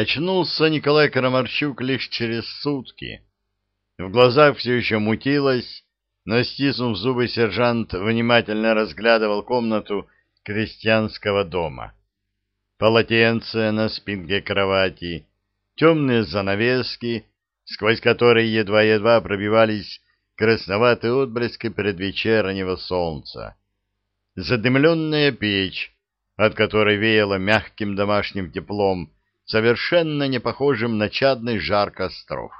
Очнулся Николай Крамарчук лишь через сутки. В глазах все еще мутилось, но, стиснув зубы, сержант внимательно разглядывал комнату крестьянского дома. Полотенце на спинке кровати, темные занавески, сквозь которые едва-едва пробивались красноватые отблески предвечернего солнца. Задымленная печь, от которой веяло мягким домашним теплом, совершенно не похожим на чадный жар костров.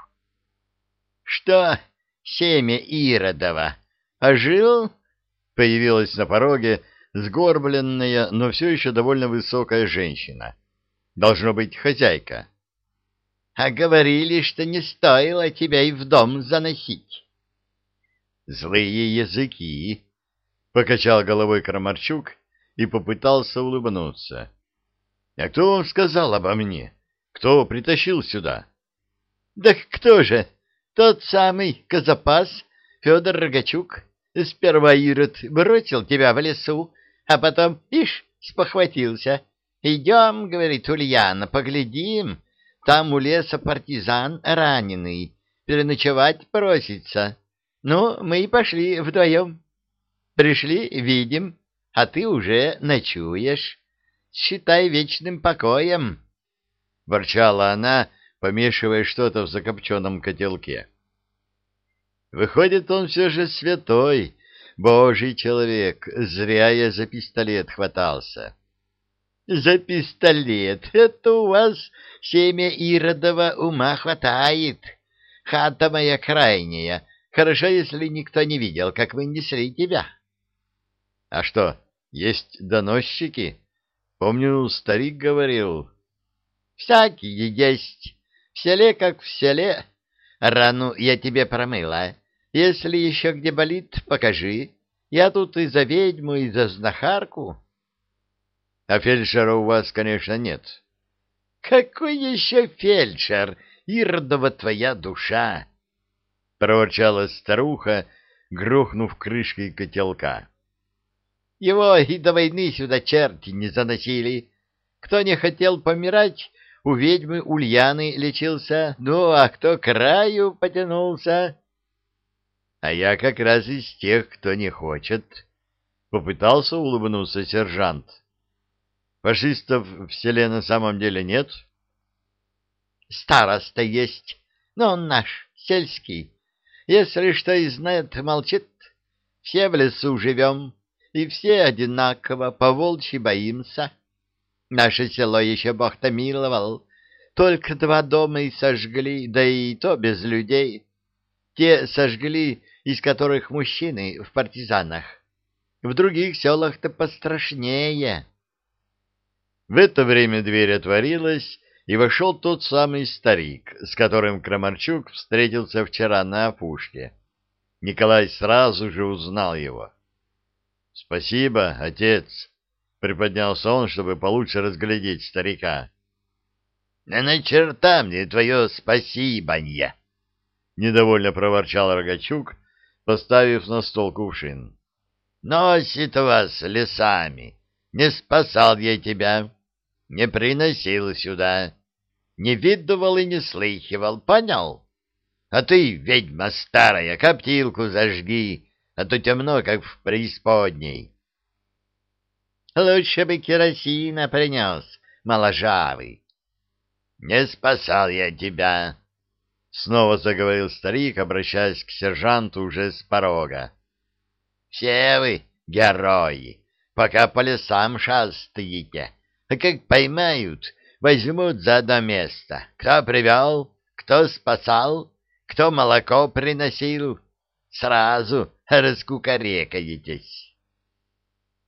— Что, семя Иродова, ожил? — появилась на пороге сгорбленная, но все еще довольно высокая женщина. Должно быть, хозяйка. — А говорили, что не стоило тебя и в дом заносить. — Злые языки! — покачал головой Крамарчук и попытался улыбнуться. А кто вам сказал обо мне? Кто притащил сюда? — Да кто же? Тот самый Казапас Федор Рогачук. Сперва Ирод бросил тебя в лесу, а потом, ишь, спохватился. Идем, — говорит Ульяна, — поглядим. Там у леса партизан раненый, переночевать просится. Ну, мы и пошли вдвоем. Пришли, видим, а ты уже ночуешь считай вечным покоем, — ворчала она, помешивая что-то в закопченном котелке. Выходит, он все же святой, божий человек, зря я за пистолет хватался. — За пистолет? Это у вас семя Иродова ума хватает. Хата моя крайняя. Хорошо, если никто не видел, как вы несли тебя. — А что, есть доносчики? Помню, старик говорил. Всякие есть. В селе как в селе. Рану я тебе промыла. Если еще где болит, покажи. Я тут и за ведьму, и за знахарку. А фельдшера у вас, конечно, нет. Какой еще фельдшер, Ирдова твоя душа? Проворчала старуха, грохнув крышкой котелка. Его и до войны сюда черти не заносили. Кто не хотел помирать, у ведьмы Ульяны лечился, ну, а кто краю потянулся... А я как раз из тех, кто не хочет. Попытался улыбнуться сержант. Фашистов в селе на самом деле нет? Староста есть, но он наш, сельский. Если что и знает, молчит. Все в лесу живем, и все одинаково по волчьи боимся. Наше село еще Бог-то миловал, только два дома и сожгли, да и то без людей. Те сожгли, из которых мужчины в партизанах. В других селах-то пострашнее. В это время дверь отворилась, и вошел тот самый старик, с которым Крамарчук встретился вчера на опушке. Николай сразу же узнал его. — Спасибо, отец, — приподнялся он, чтобы получше разглядеть старика. — Да на черта мне твое спасибо-нье! — недовольно проворчал Рогачук, поставив на стол кувшин. — Носит вас лесами. Не спасал я тебя, не приносил сюда, не видывал и не слыхивал, понял? А ты, ведьма старая, коптилку зажги, а то темно, как в преисподней. — Лучше бы керосина принес, моложавый. — Не спасал я тебя, — снова заговорил старик, обращаясь к сержанту уже с порога. — Все вы герои, пока по лесам шастаете, а как поймают, возьмут за одно место. Кто привел, кто спасал, кто молоко приносил, сразу раскукарекаетесь.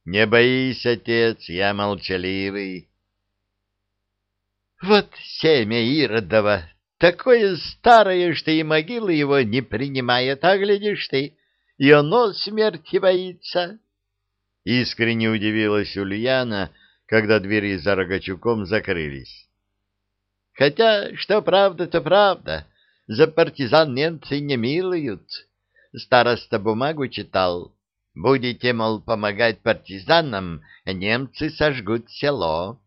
Не боись, отец, я молчаливый. Вот семя Иродова, такое старое, что и могилы его не принимает, а глядишь ты, и оно смерти боится. Искренне удивилась Ульяна, когда двери за Рогачуком закрылись. Хотя, что правда, то правда, за партизан немцы не милуют. Староста бумагу читал. Будете, мол, помогать партизанам, немцы сожгут село.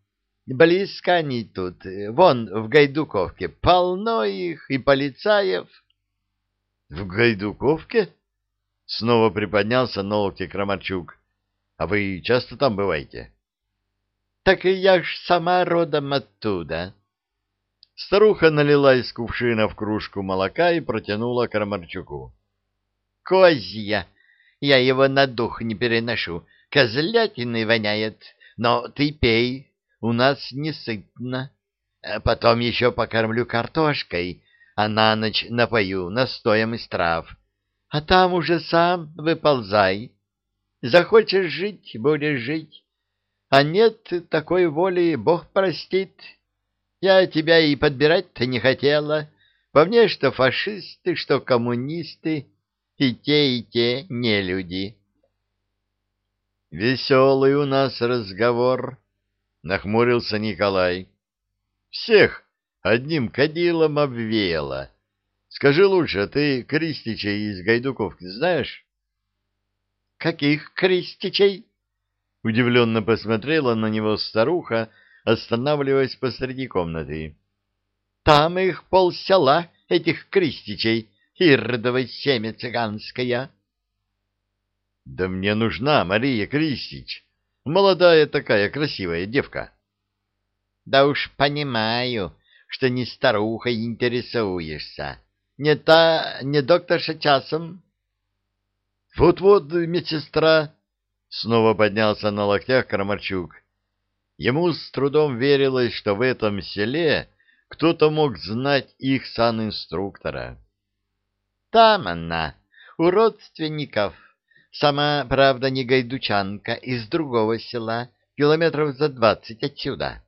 Близко они тут, вон в Гайдуковке, полно их и полицаев. — В Гайдуковке? — снова приподнялся на Крамарчук. — А вы часто там бываете? — Так и я ж сама родом оттуда. Старуха налила из кувшина в кружку молока и протянула Крамарчуку. — Козья! Я его на дух не переношу. Козлятиной воняет. Но ты пей, у нас не сытно. А потом еще покормлю картошкой, а на ночь напою настоем из трав. А там уже сам выползай. Захочешь жить — будешь жить. А нет такой воли, Бог простит. Я тебя и подбирать-то не хотела. По мне, что фашисты, что коммунисты, и те, и те не люди. Веселый у нас разговор, нахмурился Николай. Всех одним кадилом обвеяло. Скажи лучше, ты Кристичей из Гайдуковки знаешь? Каких Кристичей? Удивленно посмотрела на него старуха, останавливаясь посреди комнаты. Там их полсела, этих Кристичей, Иродово семя цыганская. Да мне нужна Мария Кристич, Молодая такая красивая девка. Да уж понимаю, что не старухой интересуешься. Не та, не докторша часом? Вот-вот, медсестра, снова поднялся на локтях Крамарчук. Ему с трудом верилось, что в этом селе кто-то мог знать их санинструктора. Там она, у родственников, Сама, правда, не гайдучанка, из другого села, километров за двадцать отсюда.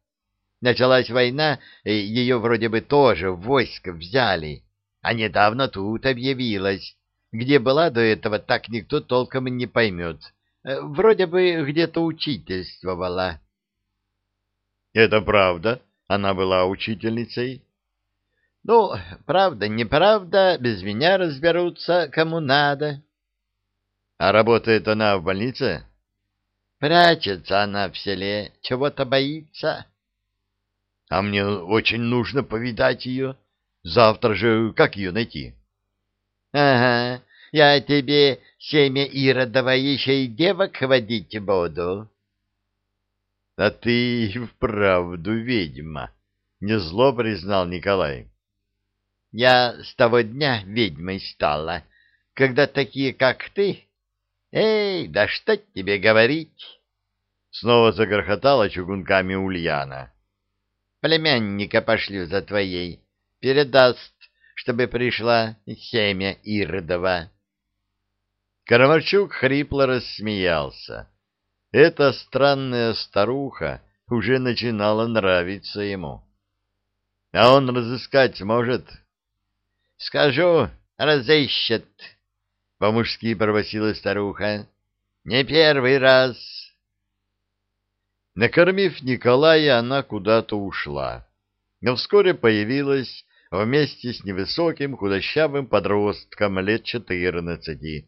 Началась война, и ее вроде бы тоже в войско взяли, а недавно тут объявилась. Где была до этого, так никто толком не поймет. Э, вроде бы где-то учительствовала. — Это правда? Она была учительницей? — Ну, правда, неправда, без меня разберутся, кому надо. А работает она в больнице? Прячется она в селе, чего-то боится. А мне очень нужно повидать ее. Завтра же как ее найти? Ага, я тебе семя Иродова еще и девок водить буду. А ты вправду ведьма, не зло признал Николай. Я с того дня ведьмой стала, когда такие, как ты, «Эй, да что тебе говорить?» Снова загрохотала чугунками Ульяна. «Племянника пошлю за твоей. Передаст, чтобы пришла семя Иродова». Карамарчук хрипло рассмеялся. Эта странная старуха уже начинала нравиться ему. А он разыскать сможет? — Скажу, разыщет, — по-мужски пробасила старуха. — Не первый раз. Накормив Николая, она куда-то ушла, но вскоре появилась вместе с невысоким худощавым подростком лет четырнадцати.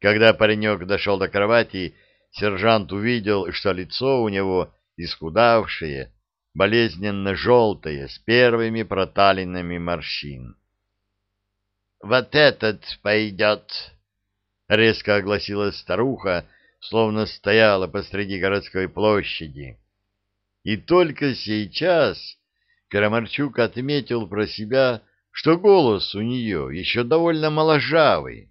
Когда паренек дошел до кровати, сержант увидел, что лицо у него исхудавшее, болезненно желтое, с первыми проталинами морщин вот этот пойдет, — резко огласила старуха, словно стояла посреди городской площади. И только сейчас Карамарчук отметил про себя, что голос у нее еще довольно моложавый.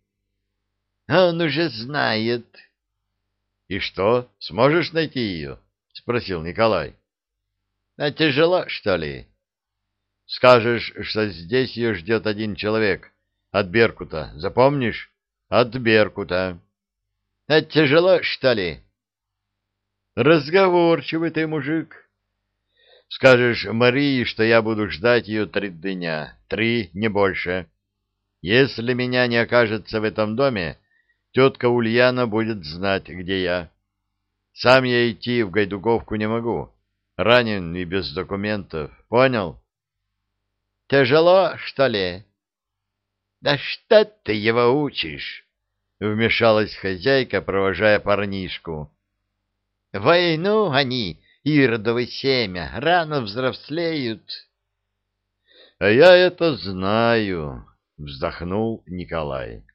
— Он уже знает. — И что, сможешь найти ее? — спросил Николай. — А тяжело, что ли? — Скажешь, что здесь ее ждет один человек, от Беркута, запомнишь? От Беркута. Это тяжело, что ли? Разговорчивый ты, мужик. Скажешь Марии, что я буду ждать ее три дня, три, не больше. Если меня не окажется в этом доме, тетка Ульяна будет знать, где я. Сам я идти в Гайдуковку не могу. Ранен и без документов. Понял? Тяжело, что ли? Да что ты его учишь? Вмешалась хозяйка, провожая парнишку. Войну они, иродовы семя, рано взрослеют. — А я это знаю, — вздохнул Николай.